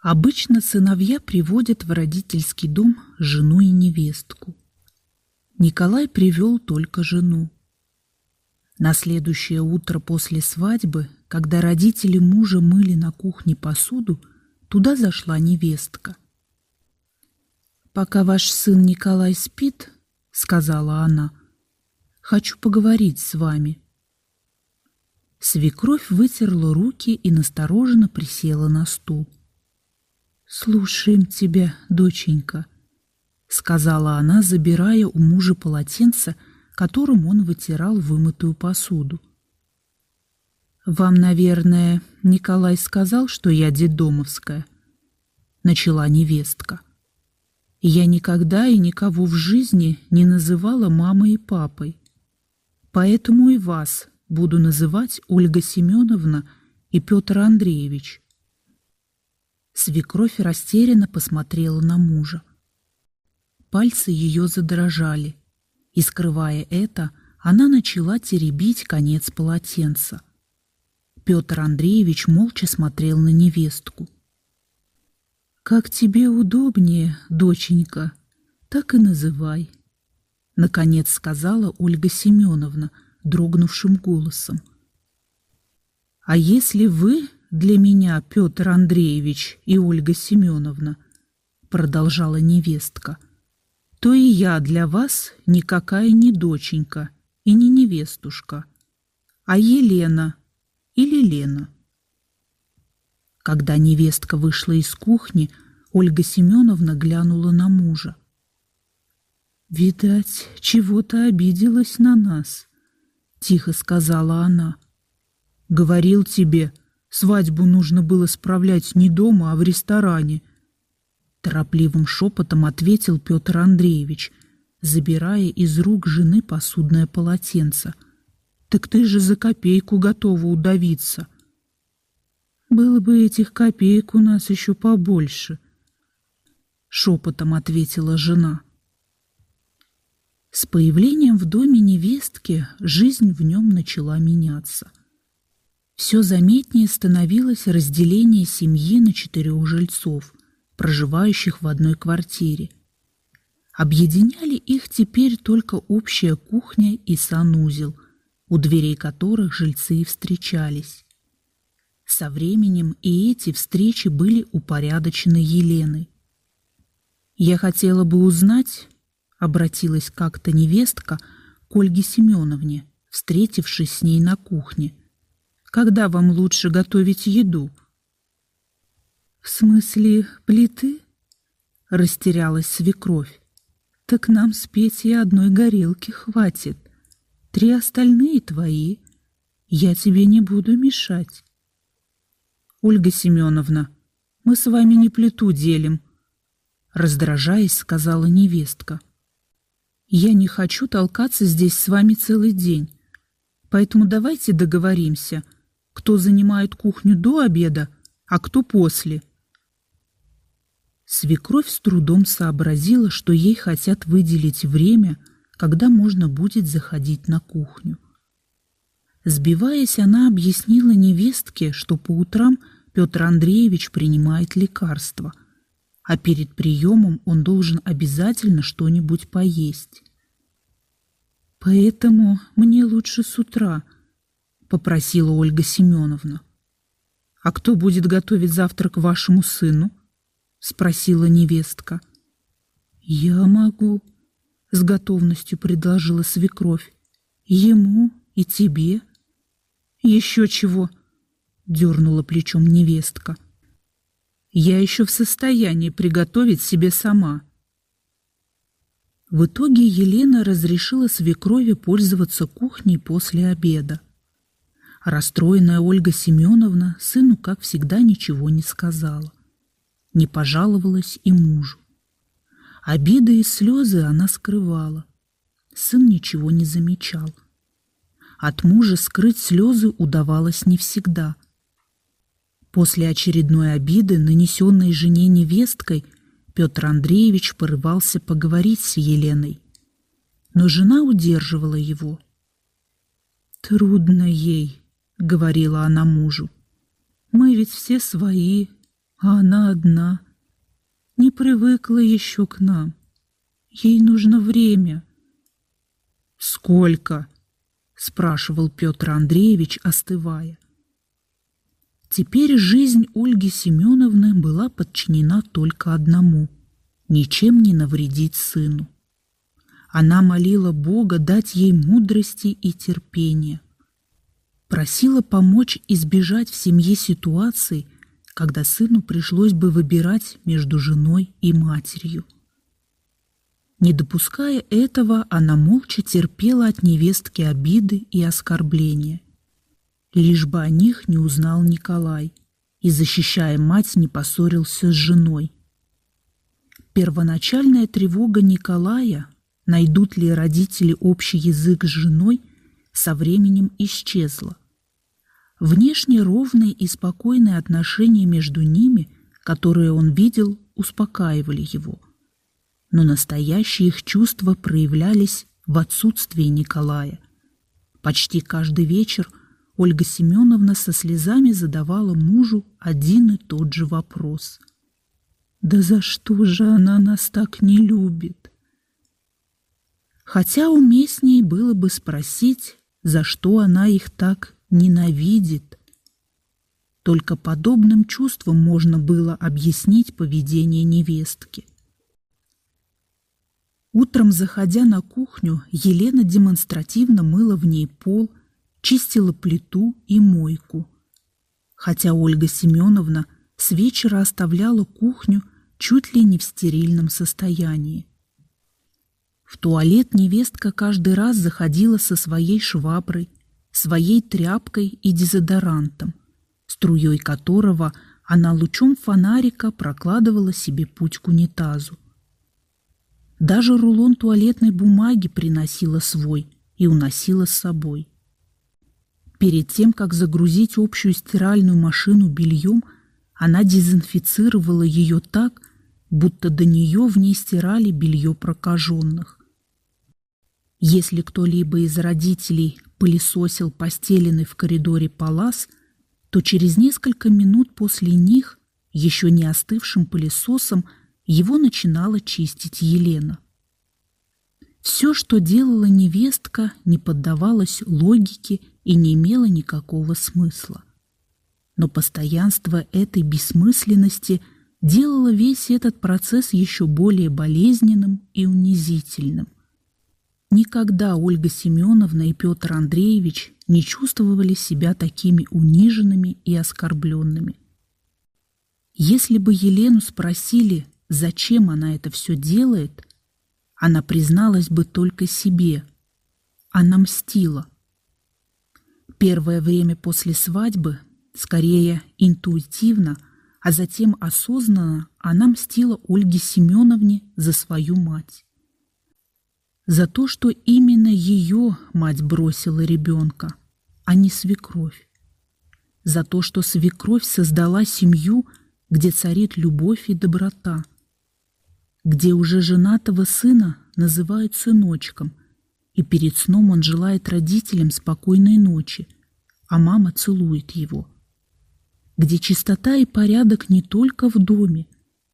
Обычно сыновья приводят в родительский дом жену и невестку. Николай привел только жену. На следующее утро после свадьбы, когда родители мужа мыли на кухне посуду, туда зашла невестка. «Пока ваш сын Николай спит, — сказала она, — хочу поговорить с вами». Свекровь вытерла руки и настороженно присела на стул. «Слушаем тебя, доченька», — сказала она, забирая у мужа полотенце, которым он вытирал вымытую посуду. «Вам, наверное, Николай сказал, что я дедомовская?» — начала невестка. «Я никогда и никого в жизни не называла мамой и папой. Поэтому и вас буду называть Ольга Семеновна и Петр Андреевич». Свекровь растерянно посмотрела на мужа. Пальцы ее задрожали — и, скрывая это, она начала теребить конец полотенца. Петр Андреевич молча смотрел на невестку. «Как тебе удобнее, доченька, так и называй», — наконец сказала Ольга Семеновна дрогнувшим голосом. «А если вы для меня, Петр Андреевич и Ольга Семеновна, — продолжала невестка, — то и я для вас никакая не доченька и не невестушка, а Елена или Лена. Когда невестка вышла из кухни, Ольга Семеновна глянула на мужа. «Видать, чего-то обиделась на нас», — тихо сказала она. «Говорил тебе, свадьбу нужно было справлять не дома, а в ресторане», — Торопливым шепотом ответил Петр Андреевич, забирая из рук жены посудное полотенце. «Так ты же за копейку готова удавиться!» «Было бы этих копеек у нас еще побольше», — шепотом ответила жена. С появлением в доме невестки жизнь в нем начала меняться. Все заметнее становилось разделение семьи на четырех жильцов проживающих в одной квартире. Объединяли их теперь только общая кухня и санузел, у дверей которых жильцы и встречались. Со временем и эти встречи были упорядочены Еленой. «Я хотела бы узнать», — обратилась как-то невестка к Ольге Семеновне, встретившись с ней на кухне, «когда вам лучше готовить еду?» «В смысле плиты?» — растерялась свекровь. «Так нам с Петей одной горелки хватит. Три остальные твои. Я тебе не буду мешать». «Ольга Семеновна, мы с вами не плиту делим», — раздражаясь, сказала невестка. «Я не хочу толкаться здесь с вами целый день, поэтому давайте договоримся, кто занимает кухню до обеда, а кто после». Свекровь с трудом сообразила, что ей хотят выделить время, когда можно будет заходить на кухню. Сбиваясь, она объяснила невестке, что по утрам Петр Андреевич принимает лекарства, а перед приемом он должен обязательно что-нибудь поесть. «Поэтому мне лучше с утра», — попросила Ольга Семеновна. «А кто будет готовить завтрак вашему сыну?» спросила невестка. Я могу, с готовностью предложила свекровь. Ему и тебе. Еще чего? дернула плечом невестка. Я еще в состоянии приготовить себе сама. В итоге Елена разрешила свекрови пользоваться кухней после обеда. Расстроенная Ольга Семеновна сыну, как всегда, ничего не сказала не пожаловалась и мужу. Обиды и слезы она скрывала. Сын ничего не замечал. От мужа скрыть слезы удавалось не всегда. После очередной обиды, нанесенной жене невесткой, Петр Андреевич порывался поговорить с Еленой. Но жена удерживала его. «Трудно ей», — говорила она мужу. «Мы ведь все свои, а она одна. Не привыкла еще к нам. Ей нужно время. «Сколько?» — спрашивал Петр Андреевич, остывая. Теперь жизнь Ольги Семеновны была подчинена только одному — ничем не навредить сыну. Она молила Бога дать ей мудрости и терпения. Просила помочь избежать в семье ситуации, когда сыну пришлось бы выбирать между женой и матерью. Не допуская этого, она молча терпела от невестки обиды и оскорбления. Лишь бы о них не узнал Николай и, защищая мать, не поссорился с женой. Первоначальная тревога Николая найдут ли родители общий язык с женой, со временем исчезла. Внешне ровные и спокойные отношения между ними, которые он видел, успокаивали его. Но настоящие их чувства проявлялись в отсутствии Николая. Почти каждый вечер Ольга Семеновна со слезами задавала мужу один и тот же вопрос. «Да за что же она нас так не любит?» Хотя уместнее было бы спросить, за что она их так ненавидит. Только подобным чувством можно было объяснить поведение невестки. Утром, заходя на кухню, Елена демонстративно мыла в ней пол, чистила плиту и мойку. Хотя Ольга Семеновна с вечера оставляла кухню чуть ли не в стерильном состоянии. В туалет невестка каждый раз заходила со своей шваброй, своей тряпкой и дезодорантом, струей которого она лучом фонарика прокладывала себе путь к унитазу. Даже рулон туалетной бумаги приносила свой и уносила с собой. Перед тем, как загрузить общую стиральную машину бельем, она дезинфицировала ее так, будто до нее в ней стирали белье прокаженных. Если кто-либо из родителей пылесосил постеленный в коридоре палас, то через несколько минут после них, еще не остывшим пылесосом, его начинала чистить Елена. Все, что делала невестка, не поддавалось логике и не имело никакого смысла. Но постоянство этой бессмысленности делало весь этот процесс еще более болезненным и унизительным. Никогда Ольга Семеновна и Петр Андреевич не чувствовали себя такими униженными и оскорбленными. Если бы Елену спросили, зачем она это все делает, она призналась бы только себе. Она мстила. Первое время после свадьбы, скорее интуитивно, а затем осознанно, она мстила Ольге Семеновне за свою мать за то, что именно ее мать бросила ребенка, а не свекровь. За то, что свекровь создала семью, где царит любовь и доброта, где уже женатого сына называют сыночком, и перед сном он желает родителям спокойной ночи, а мама целует его. Где чистота и порядок не только в доме,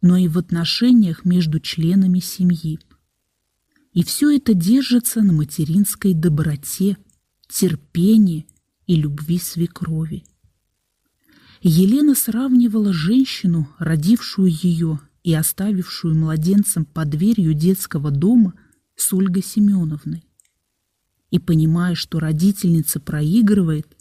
но и в отношениях между членами семьи. И все это держится на материнской доброте, терпении и любви свекрови. Елена сравнивала женщину, родившую ее и оставившую младенцем под дверью детского дома, с Ольгой Семеновной. И понимая, что родительница проигрывает,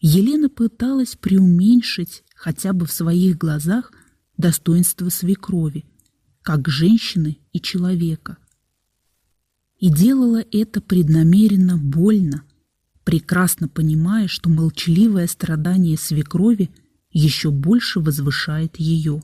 Елена пыталась преуменьшить хотя бы в своих глазах достоинство свекрови, как женщины и человека – и делала это преднамеренно больно, прекрасно понимая, что молчаливое страдание свекрови еще больше возвышает ее.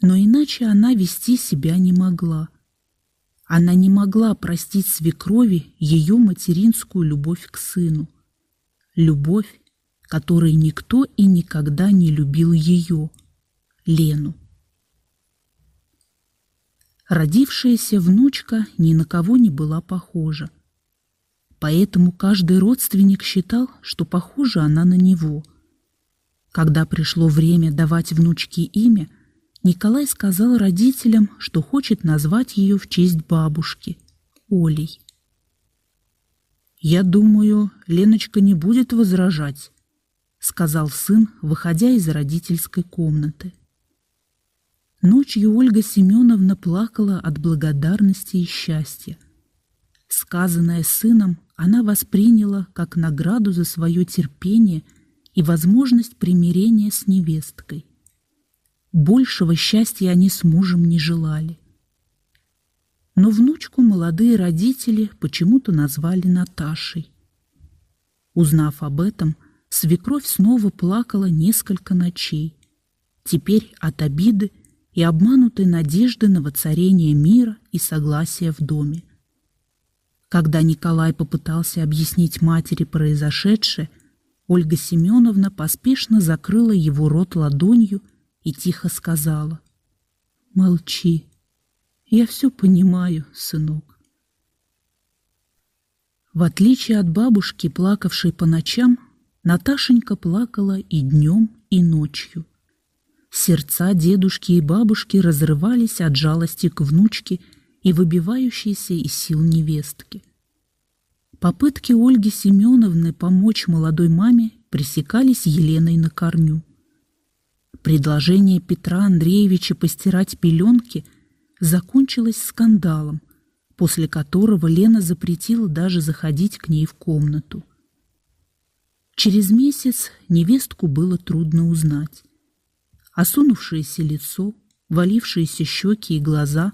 Но иначе она вести себя не могла. Она не могла простить свекрови ее материнскую любовь к сыну. Любовь, которой никто и никогда не любил ее, Лену. Родившаяся внучка ни на кого не была похожа. Поэтому каждый родственник считал, что похожа она на него. Когда пришло время давать внучке имя, Николай сказал родителям, что хочет назвать ее в честь бабушки – Олей. «Я думаю, Леночка не будет возражать», — сказал сын, выходя из родительской комнаты. Ночью Ольга Семеновна плакала от благодарности и счастья. Сказанное сыном она восприняла как награду за свое терпение и возможность примирения с невесткой. Большего счастья они с мужем не желали. Но внучку молодые родители почему-то назвали Наташей. Узнав об этом, свекровь снова плакала несколько ночей. Теперь от обиды и обманутой надежды на воцарение мира и согласия в доме. Когда Николай попытался объяснить матери произошедшее, Ольга Семеновна поспешно закрыла его рот ладонью и тихо сказала «Молчи, я все понимаю, сынок». В отличие от бабушки, плакавшей по ночам, Наташенька плакала и днем, и ночью. Сердца дедушки и бабушки разрывались от жалости к внучке и выбивающейся из сил невестки. Попытки Ольги Семеновны помочь молодой маме пресекались Еленой на корню. Предложение Петра Андреевича постирать пеленки закончилось скандалом, после которого Лена запретила даже заходить к ней в комнату. Через месяц невестку было трудно узнать. Осунувшееся лицо, валившиеся щеки и глаза,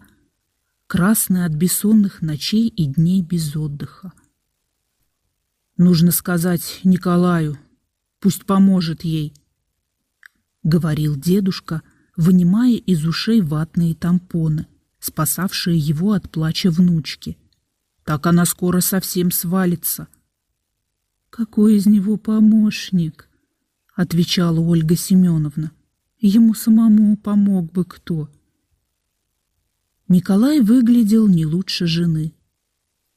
красные от бессонных ночей и дней без отдыха. «Нужно сказать Николаю, пусть поможет ей», — говорил дедушка, вынимая из ушей ватные тампоны, спасавшие его от плача внучки. «Так она скоро совсем свалится». «Какой из него помощник?» — отвечала Ольга Семеновна. «Ему самому помог бы кто». Николай выглядел не лучше жены.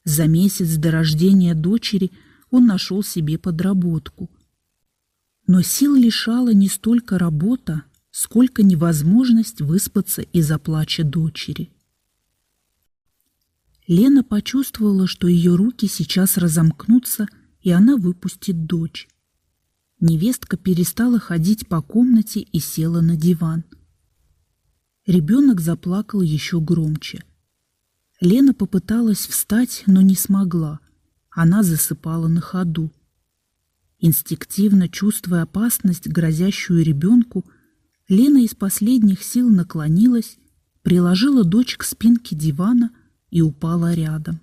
За месяц до рождения дочери он нашел себе подработку. Но сил лишала не столько работа, сколько невозможность выспаться из-за плача дочери. Лена почувствовала, что ее руки сейчас разомкнутся и она выпустит дочь. Невестка перестала ходить по комнате и села на диван. Ребенок заплакал еще громче. Лена попыталась встать, но не смогла. Она засыпала на ходу. Инстинктивно чувствуя опасность, грозящую ребенку, Лена из последних сил наклонилась, приложила дочь к спинке дивана и упала рядом.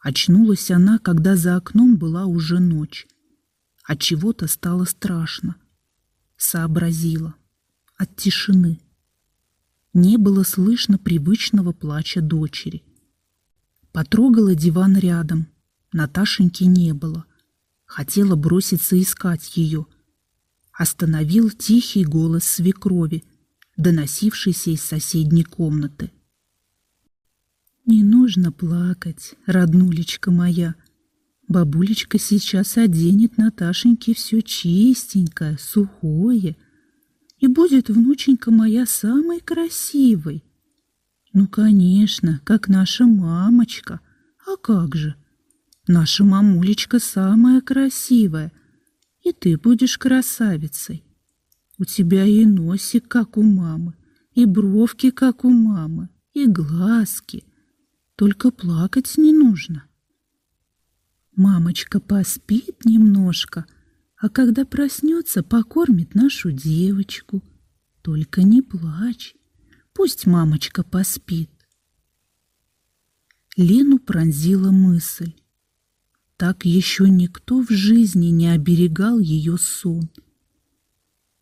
Очнулась она, когда за окном была уже ночь. От чего-то стало страшно. Сообразила. От тишины. Не было слышно привычного плача дочери. Потрогала диван рядом. Наташеньки не было. Хотела броситься искать ее. Остановил тихий голос свекрови, доносившийся из соседней комнаты. Не нужно плакать, роднулечка моя. Бабулечка сейчас оденет Наташеньке все чистенькое, сухое, и будет внученька моя самой красивой. Ну, конечно, как наша мамочка. А как же? Наша мамулечка самая красивая, и ты будешь красавицей. У тебя и носик, как у мамы, и бровки, как у мамы, и глазки, только плакать не нужно. Мамочка поспит немножко, а когда проснется, покормит нашу девочку. Только не плачь, пусть мамочка поспит. Лену пронзила мысль. Так еще никто в жизни не оберегал ее сон.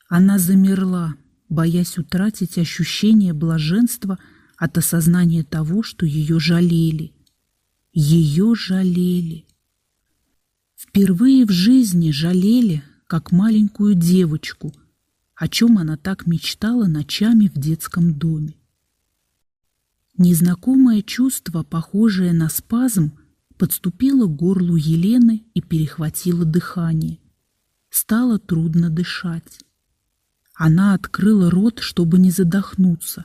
Она замерла, боясь утратить ощущение блаженства – от осознания того, что ее жалели. Ее жалели. Впервые в жизни жалели, как маленькую девочку, о чем она так мечтала ночами в детском доме. Незнакомое чувство, похожее на спазм, подступило к горлу Елены и перехватило дыхание. стало трудно дышать. Она открыла рот, чтобы не задохнуться.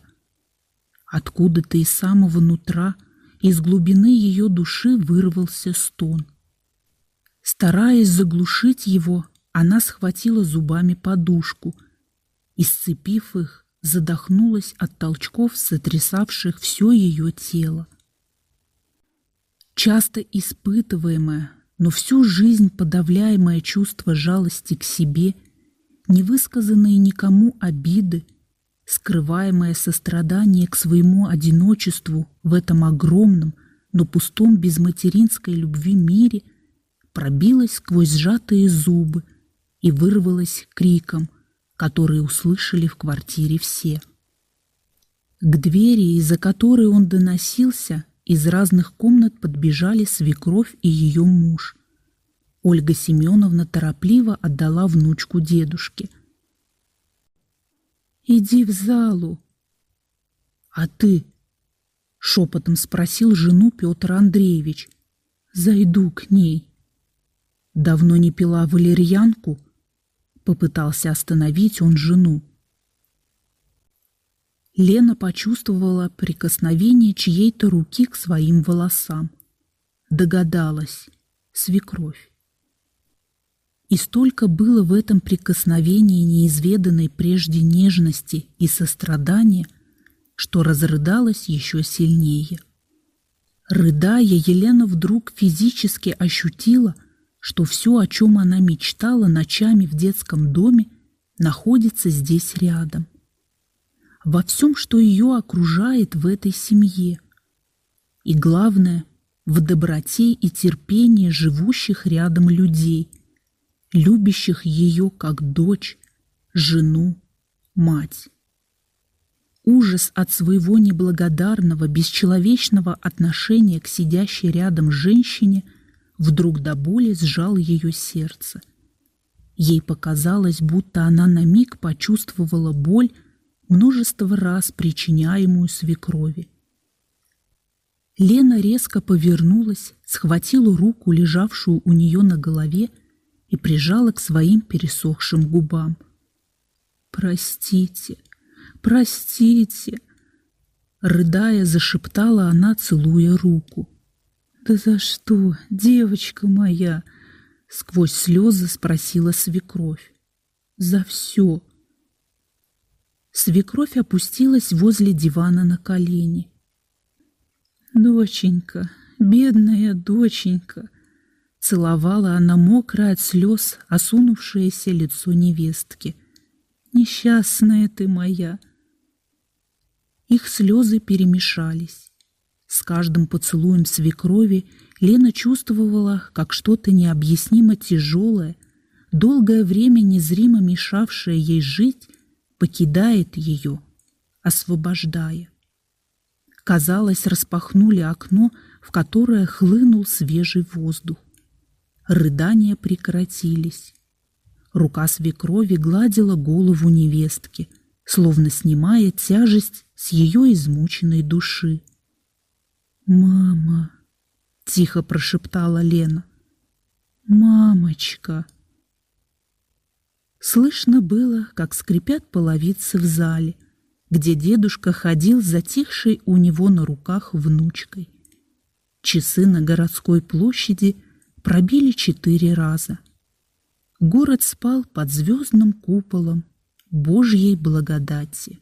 Откуда-то из самого нутра, из глубины ее души вырвался стон. Стараясь заглушить его, она схватила зубами подушку и, сцепив их, задохнулась от толчков, сотрясавших все ее тело. Часто испытываемое, но всю жизнь подавляемое чувство жалости к себе, невысказанные никому обиды, скрываемое сострадание к своему одиночеству в этом огромном, но пустом без материнской любви мире пробилось сквозь сжатые зубы и вырвалось криком, который услышали в квартире все. К двери, из-за которой он доносился, из разных комнат подбежали свекровь и ее муж. Ольга Семеновна торопливо отдала внучку дедушке. «Иди в залу». «А ты?» — шепотом спросил жену Петр Андреевич. «Зайду к ней». «Давно не пила валерьянку?» — попытался остановить он жену. Лена почувствовала прикосновение чьей-то руки к своим волосам. Догадалась. Свекровь. И столько было в этом прикосновении неизведанной прежде нежности и сострадания, что разрыдалась еще сильнее. Рыдая, Елена вдруг физически ощутила, что все, о чем она мечтала ночами в детском доме, находится здесь рядом во всем, что ее окружает в этой семье. И главное, в доброте и терпении живущих рядом людей, любящих ее как дочь, жену, мать. Ужас от своего неблагодарного, бесчеловечного отношения к сидящей рядом женщине вдруг до боли сжал ее сердце. Ей показалось, будто она на миг почувствовала боль множество раз причиняемую свекрови. Лена резко повернулась, схватила руку, лежавшую у нее на голове, и прижала к своим пересохшим губам. «Простите, простите!» Рыдая, зашептала она, целуя руку. «Да за что, девочка моя?» Сквозь слезы спросила свекровь. «За все!» Свекровь опустилась возле дивана на колени. «Доченька, бедная доченька!» Целовала она мокрое от слез осунувшееся лицо невестки. «Несчастная ты моя!» Их слезы перемешались. С каждым поцелуем свекрови Лена чувствовала, как что-то необъяснимо тяжелое, долгое время незримо мешавшее ей жить, покидает ее, освобождая. Казалось, распахнули окно, в которое хлынул свежий воздух. Рыдания прекратились. Рука свекрови гладила голову невестки, словно снимая тяжесть с ее измученной души. «Мама!» — тихо прошептала Лена. «Мамочка!» Слышно было, как скрипят половицы в зале, где дедушка ходил затихшей у него на руках внучкой. Часы на городской площади пробили четыре раза. Город спал под звездным куполом Божьей благодати.